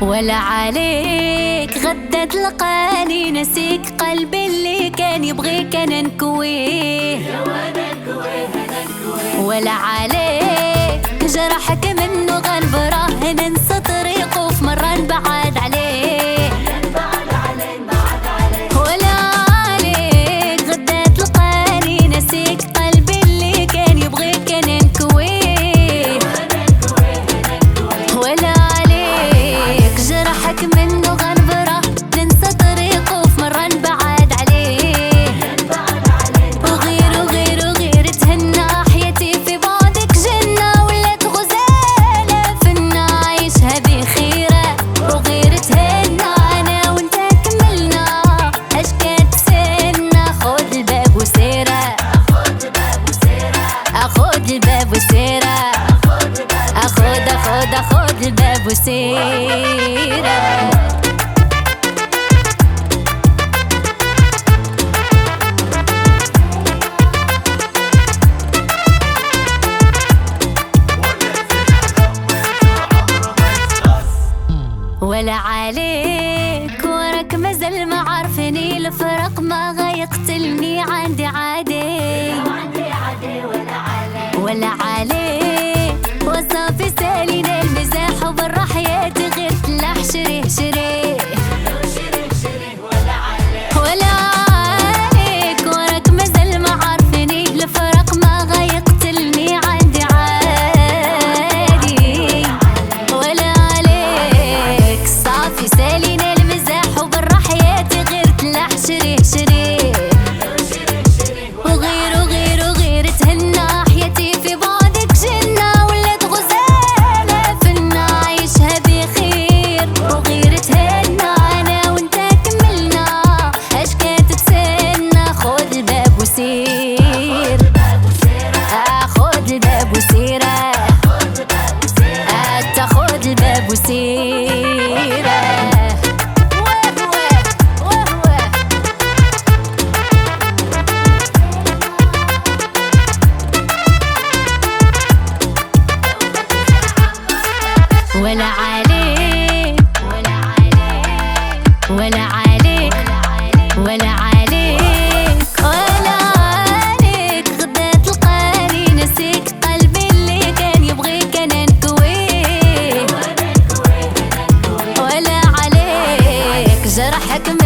ولا عليك غدت لقاني نسيك قلبي اللي كان يبغيك أنا نكويه. ولا عليك جرحك بوسيره ولا عليك وراك مازال ما عارفني الفرق ما غيقتلني عندي عادي. ولا عليك وصافي سالينا وين راح بوسيرة. ولا عليك ولا عليك ولا عليك ولا عليك. جرحك